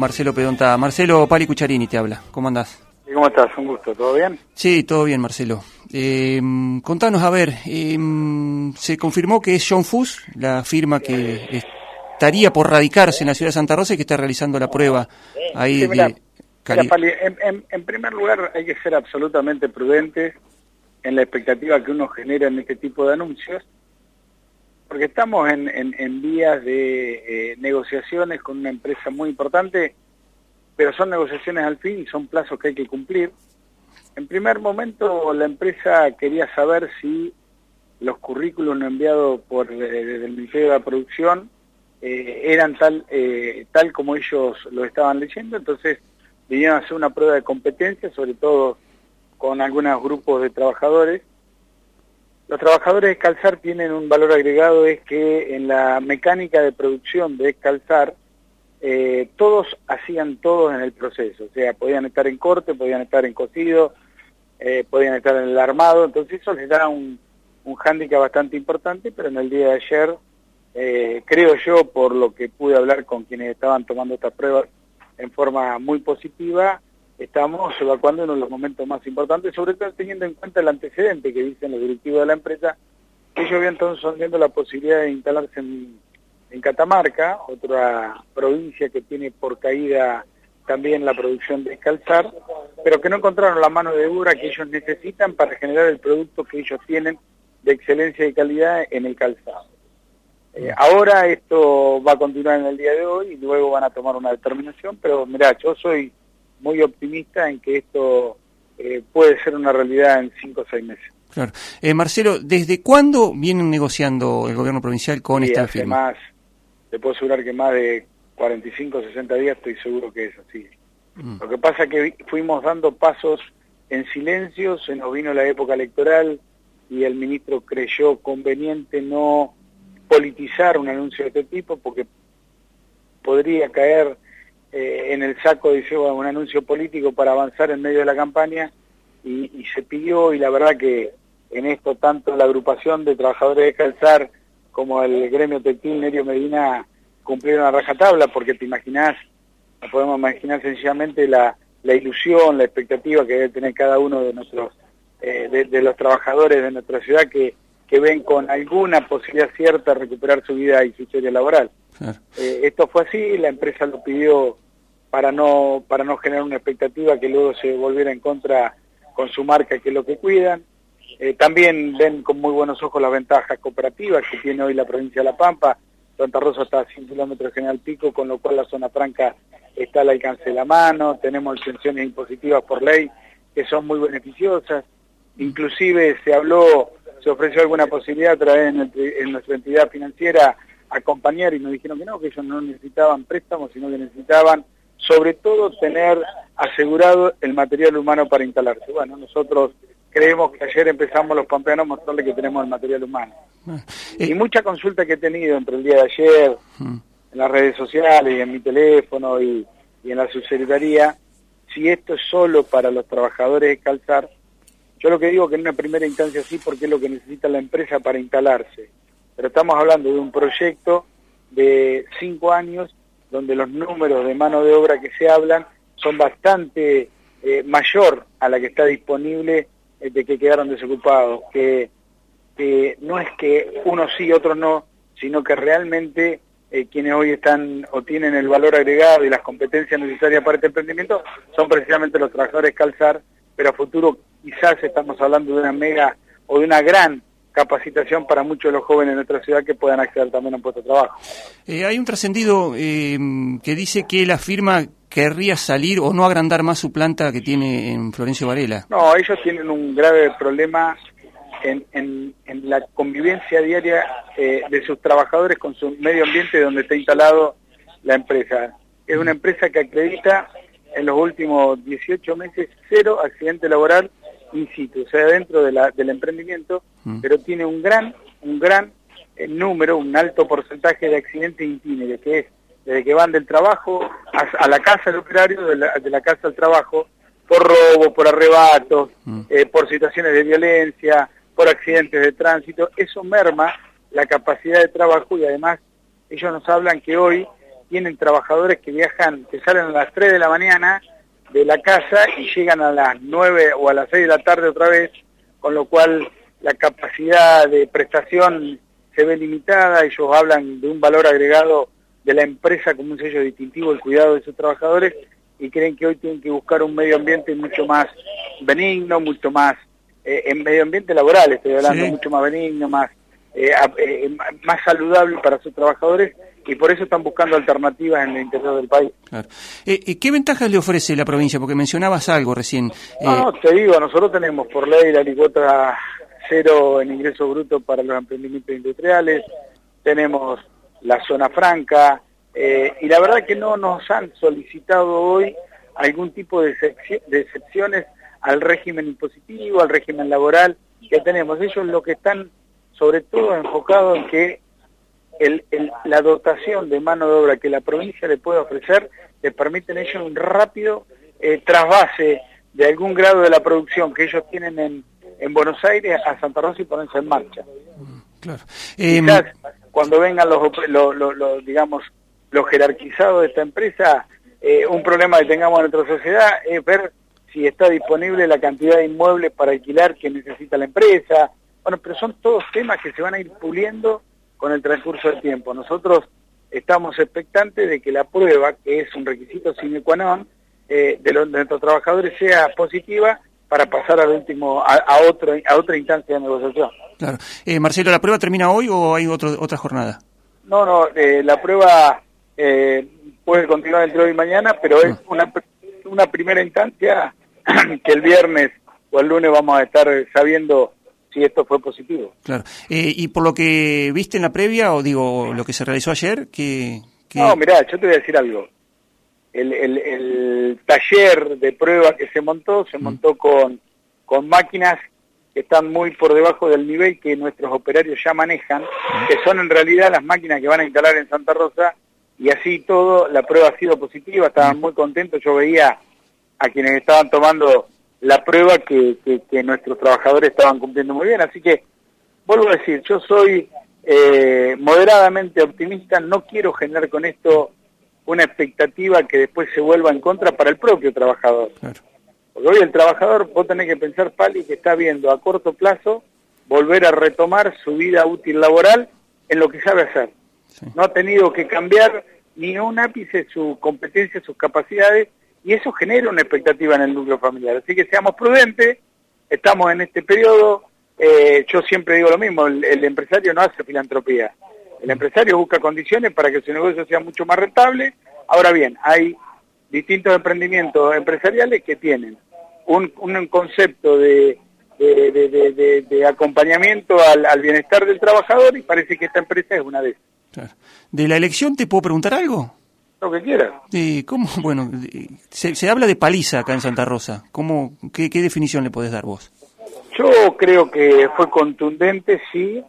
Marcelo Pedonta. Marcelo Pali Cucharini te habla. ¿Cómo andás? ¿Cómo estás? Un gusto. ¿Todo bien? Sí, todo bien, Marcelo. Eh, contanos, a ver, eh, se confirmó que es John Fuss, la firma que estaría por radicarse en la ciudad de Santa Rosa y que está realizando la prueba ahí de... en, primer lugar, hay que ser absolutamente prudentes en la expectativa que uno genera en este tipo de anuncios, porque estamos en, en, vías de eh, negociaciones con una empresa muy importante, pero son negociaciones al fin y son plazos que hay que cumplir. En primer momento, la empresa quería saber si los currículos enviados por eh, desde el Ministerio de la Producción eh, eran tal, tal como ellos lo estaban leyendo, entonces vinieron a hacer una prueba de competencia, sobre todo con algunos grupos de trabajadores. Los trabajadores de Calzar tienen un valor agregado, es que en la mecánica de producción de Calzar, eh, todos hacían todo en el proceso, o sea, podían estar en corte, podían estar en cocido, eh, podían estar en el armado, entonces eso les da un, un hándicap bastante importante, pero en el día de ayer, eh, creo yo, por lo que pude hablar con quienes estaban tomando estas pruebas en forma muy positiva, estamos evacuando uno de los momentos más importantes, sobre todo teniendo en cuenta el antecedente que dicen los directivos de la empresa, que ellos habían entonces sondeando la posibilidad de instalarse en, Catamarca, otra provincia que tiene por caída también la producción de calzar, pero que no encontraron la mano de obra que ellos necesitan para generar el producto que ellos tienen de excelencia y calidad en el calzado. Eh, ahora esto va a continuar en el día de hoy y luego van a tomar una determinación, pero mira, yo soy muy optimista en que esto eh, puede ser una realidad en cinco o seis meses. Claro. Eh, Marcelo, ¿desde cuándo vienen negociando el gobierno provincial con esta firma? Más, te puedo asegurar que más de 45 o 60 días estoy seguro que es así. Mm. Lo que pasa es que fuimos dando pasos en silencio, se nos vino la época electoral y el ministro creyó conveniente no politizar un anuncio de este tipo porque podría caer eh, en el saco, dice, un anuncio político para avanzar en medio de la campaña y, se pidió y la verdad que en esto tanto la agrupación de trabajadores de calzar como el gremio textil Nerio Medina cumplieron a rajatabla porque te imaginás, podemos imaginar sencillamente la, la ilusión, la expectativa que debe tener cada uno de nuestros eh, de, los trabajadores de nuestra ciudad que, que ven con alguna posibilidad cierta recuperar su vida y su historia laboral. Eh, esto fue así, la empresa lo pidió para no, para no generar una expectativa que luego se volviera en contra con su marca, que es lo que cuidan. Eh, también ven con muy buenos ojos las ventajas cooperativas que tiene hoy la provincia de La Pampa. Santa Rosa está a 100 kilómetros de General Pico, con lo cual la zona franca está al alcance de la mano. Tenemos exenciones impositivas por ley que son muy beneficiosas. Inclusive se habló, se ofreció alguna posibilidad a través en nuestra entidad financiera acompañar y nos dijeron que no, que ellos no necesitaban préstamos, sino que necesitaban sobre todo tener asegurado el material humano para instalarse. Bueno, nosotros creemos que ayer empezamos los pampeanos a mostrarle que tenemos el material humano. Ah, eh, y mucha consulta que he tenido entre el día de ayer, mm. en las redes sociales y en mi teléfono y, y en la subsecretaría, si esto es solo para los trabajadores de calzar, yo lo que digo que en una primera instancia sí, porque es lo que necesita la empresa para instalarse. Pero estamos hablando de un proyecto de cinco años donde los números de mano de obra que se hablan son bastante eh, mayor a la que está disponible eh, de que quedaron desocupados, que, no es que unos sí, otros no, sino que realmente eh, quienes hoy están o tienen el valor agregado y las competencias necesarias para este emprendimiento son precisamente los trabajadores calzar, pero a futuro quizás estamos hablando de una mega o de una gran capacitación para muchos de los jóvenes de nuestra ciudad que puedan acceder también a un puesto de trabajo. Eh, hay un trascendido eh, que dice que la firma querría salir o no agrandar más su planta que tiene en Florencio Varela. No, ellos tienen un grave problema en, en, la convivencia diaria eh, de sus trabajadores con su medio ambiente donde está instalado la empresa. Es una empresa que acredita en los últimos 18 meses cero accidente laboral in situ, o sea, dentro de la, del emprendimiento, mm. pero tiene un gran, un gran eh, número, un alto porcentaje de accidentes intímeros, que es desde que van del trabajo a, la casa del operario, de la, casa al trabajo, por robo, por arrebatos, mm. eh, por situaciones de violencia, por accidentes de tránsito, eso merma la capacidad de trabajo y además ellos nos hablan que hoy tienen trabajadores que viajan, que salen a las 3 de la mañana de la casa y llegan a las 9 o a las 6 de la tarde otra vez, con lo cual la capacidad de prestación se ve limitada, ellos hablan de un valor agregado de la empresa como un sello distintivo, el cuidado de sus trabajadores, y creen que hoy tienen que buscar un medio ambiente mucho más benigno, mucho más, eh, en medio ambiente laboral estoy hablando, mucho más benigno, más, eh, eh, más saludable para sus trabajadores, y por eso están buscando alternativas en el interior del país. ¿Qué ventajas le ofrece la provincia? Porque mencionabas algo recién. No, te digo, nosotros tenemos por ley la licuota cero en ingreso bruto para los emprendimientos industriales, tenemos la zona franca, eh, y la verdad que no nos han solicitado hoy algún tipo de, excepciones al régimen impositivo, al régimen laboral que tenemos. Ellos lo que están sobre todo enfocados en que el, la dotación de mano de obra que la provincia le puede ofrecer le permiten ellos un rápido eh, trasvase de algún grado de la producción que ellos tienen en, en Buenos Aires a Santa Rosa y ponerse en marcha. Claro. Em, cuando vengan los, digamos, los jerarquizados de esta empresa, eh, un problema que tengamos en nuestra sociedad es ver si está disponible la cantidad de inmuebles para alquilar que necesita la empresa. Bueno, pero son todos temas que se van a ir puliendo con el transcurso del tiempo. Nosotros estamos expectantes de que la prueba, que es un requisito sine qua non, eh, de, los, de nuestros trabajadores sea positiva para pasar al último a, a, otro, a otra instancia de negociación. Claro. Eh, Marcelo, ¿la prueba termina hoy o hay otro, otra jornada? No, no, eh, la prueba eh, puede continuar entre hoy y mañana, pero es ah. una, una primera instancia que el viernes o el lunes vamos a estar sabiendo si esto fue positivo. Claro. Eh, ¿Y por lo que viste en la previa, o digo, lo que se realizó ayer, que... No, mirá, yo te voy a decir algo el, taller de prueba que se montó, se mm. montó con, con máquinas que están muy por debajo del nivel que nuestros operarios ya manejan, mm. que son en realidad las máquinas que van a instalar en Santa Rosa, y así todo, la prueba ha sido positiva, estaban mm. muy contentos, yo veía a quienes estaban tomando la prueba que, que, nuestros trabajadores estaban cumpliendo muy bien, así que vuelvo a decir, yo soy eh, moderadamente optimista, no quiero generar con esto una expectativa que después se vuelva en contra para el propio trabajador. Porque hoy el trabajador, vos tenés que pensar, Pali, que está viendo a corto plazo volver a retomar su vida útil laboral en lo que sabe hacer. No ha tenido que cambiar ni un ápice su competencia, sus capacidades, y eso genera una expectativa en el núcleo familiar. Así que seamos prudentes, estamos en este periodo, eh, yo siempre digo lo mismo, el empresario no hace filantropía, el empresario busca condiciones para que su negocio sea mucho más rentable. Ahora bien, hay distintos emprendimientos empresariales que tienen un, un concepto de, de, acompañamiento al, bienestar del trabajador y parece que esta empresa es una de esas. ¿De la elección te puedo preguntar algo? Lo que quieras. ¿Cómo? Bueno, se, habla de paliza acá en Santa Rosa. ¿Cómo, qué, ¿Qué definición le podés dar vos? Yo creo que fue contundente, sí,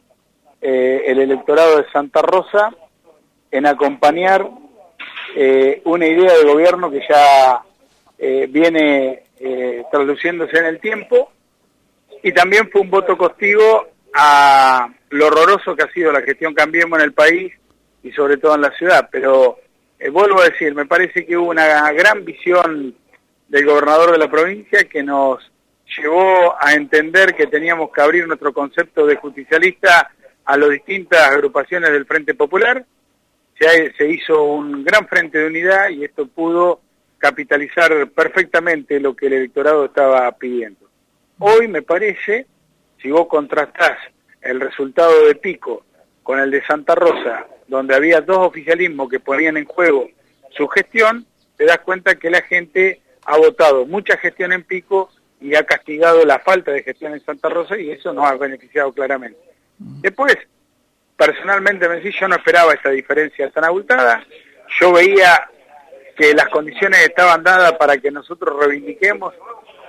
eh, el electorado de Santa Rosa en acompañar eh, una idea de gobierno que ya eh, viene traduciéndose en el tiempo y también fue un voto costigo a lo horroroso que ha sido la gestión Cambiemos en el país y sobre todo en la ciudad. Pero vuelvo a decir, me parece que hubo una gran visión del gobernador de la provincia que nos llevó a entender que teníamos que abrir nuestro concepto de justicialista a las distintas agrupaciones del Frente Popular, se, se hizo un gran frente de unidad y esto pudo capitalizar perfectamente lo que el electorado estaba pidiendo. Hoy me parece, si vos contrastás el resultado de Pico con el de Santa Rosa, donde había dos oficialismos que ponían en juego su gestión, te das cuenta que la gente ha votado mucha gestión en Pico y ha castigado la falta de gestión en Santa Rosa y eso nos ha beneficiado claramente. Después, personalmente me decís, yo no esperaba esta diferencia tan abultada, yo veía que las condiciones estaban dadas para que nosotros reivindiquemos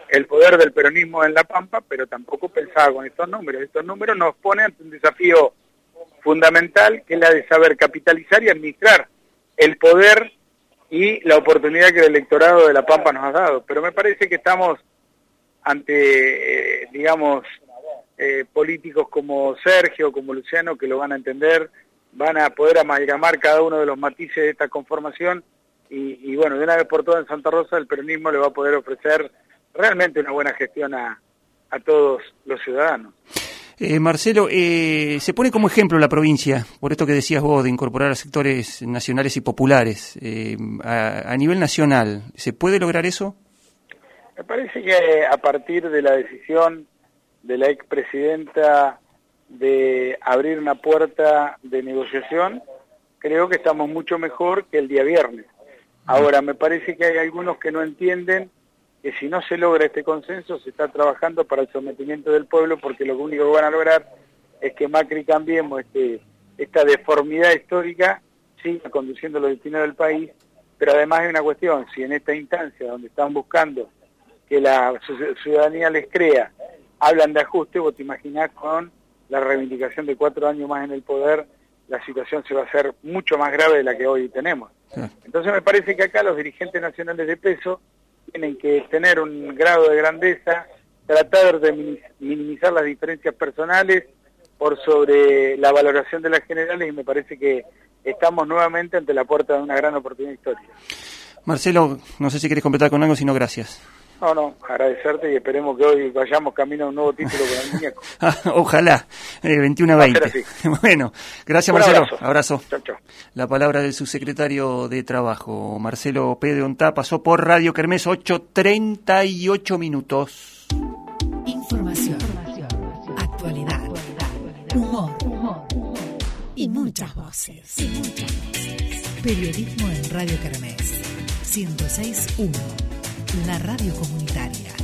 el poder del peronismo en La Pampa, pero tampoco pensaba con estos números. Estos números nos ponen ante un desafío fundamental, que es la de saber capitalizar y administrar el poder y la oportunidad que el electorado de La Pampa nos ha dado. Pero me parece que estamos ante, eh, digamos, eh, políticos como Sergio, como Luciano, que lo van a entender van a poder amalgamar cada uno de los matices de esta conformación y, bueno, de una vez por todas en Santa Rosa el peronismo le va a poder ofrecer realmente una buena gestión a, a todos los ciudadanos. Eh, Marcelo, eh, se pone como ejemplo la provincia, por esto que decías vos, de incorporar a sectores nacionales y populares eh, a, nivel nacional. ¿Se puede lograr eso? Me parece que a partir de la decisión de la expresidenta de abrir una puerta de negociación, creo que estamos mucho mejor que el día viernes. Ahora, me parece que hay algunos que no entienden que si no se logra este consenso, se está trabajando para el sometimiento del pueblo, porque lo único que van a lograr es que Macri cambiemos este, esta deformidad histórica, siga conduciendo los destinos del país, pero además hay una cuestión, si en esta instancia donde están buscando que la ciudadanía les crea, hablan de ajuste, vos te imaginás con la reivindicación de cuatro años más en el poder, la situación se va a hacer mucho más grave de la que hoy tenemos. Entonces me parece que acá los dirigentes nacionales de peso tienen que tener un grado de grandeza, tratar de minimizar las diferencias personales por sobre la valoración de las generales y me parece que estamos nuevamente ante la puerta de una gran oportunidad histórica. Marcelo, no sé si quieres completar con algo, si no, gracias. No, no, agradecerte y esperemos que hoy vayamos camino a un nuevo título con el muñeco. Ah, ojalá, eh, 21 a 20. Bueno, gracias Marcelo. Abrazo. La palabra del subsecretario de Trabajo, Marcelo Pedro Ontá, pasó por Radio Kermés 8.38 minutos. Información, actualidad, humor, y muchas voces. Periodismo en Radio Kermés 106.1 la radio comunitaria.